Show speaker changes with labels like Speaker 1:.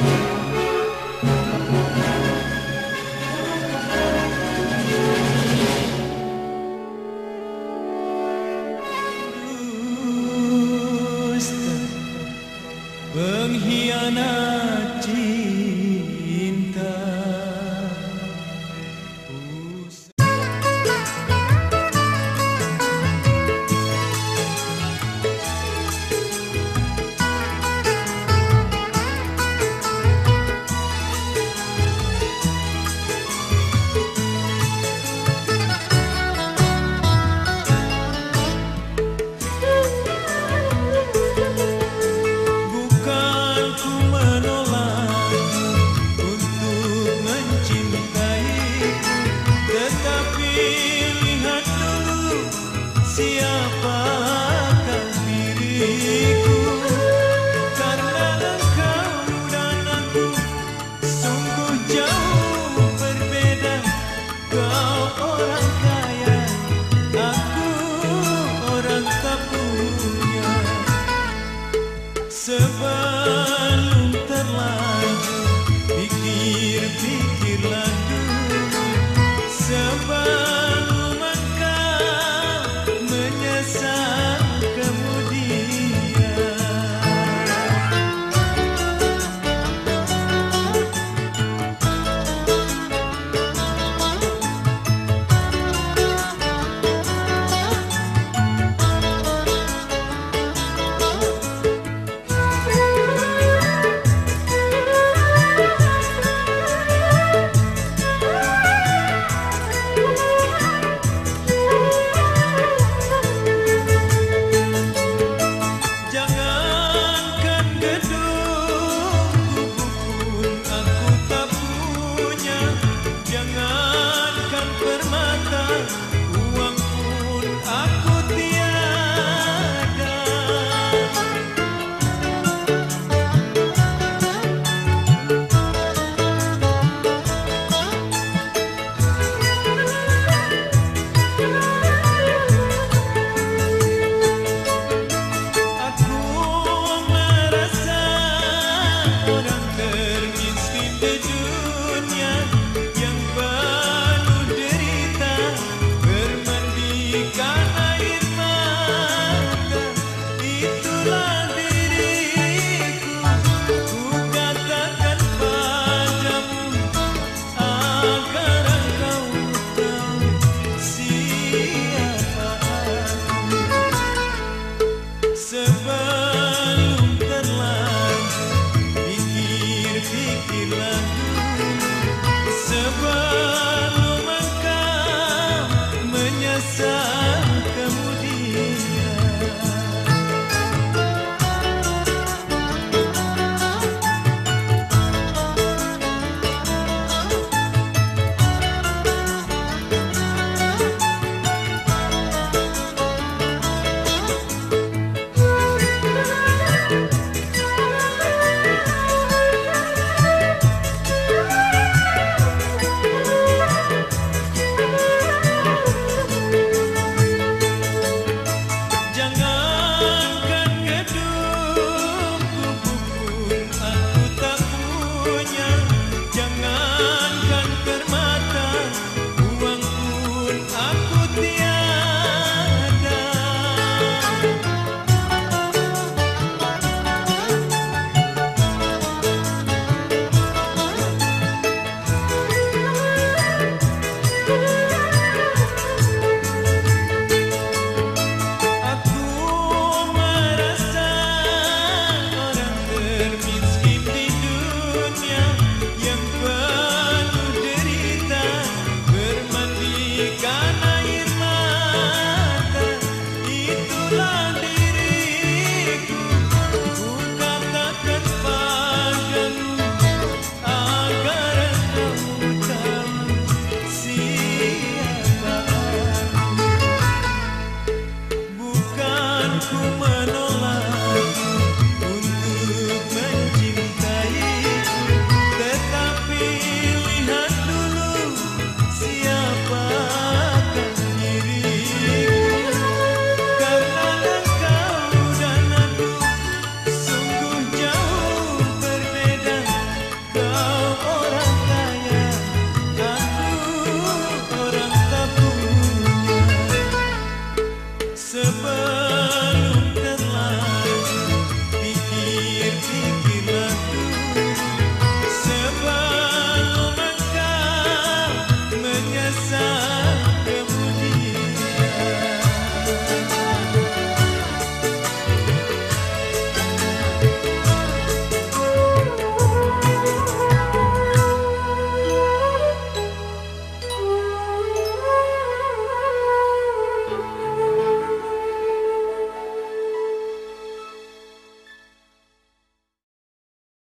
Speaker 1: dusta siapakah tanganku menolak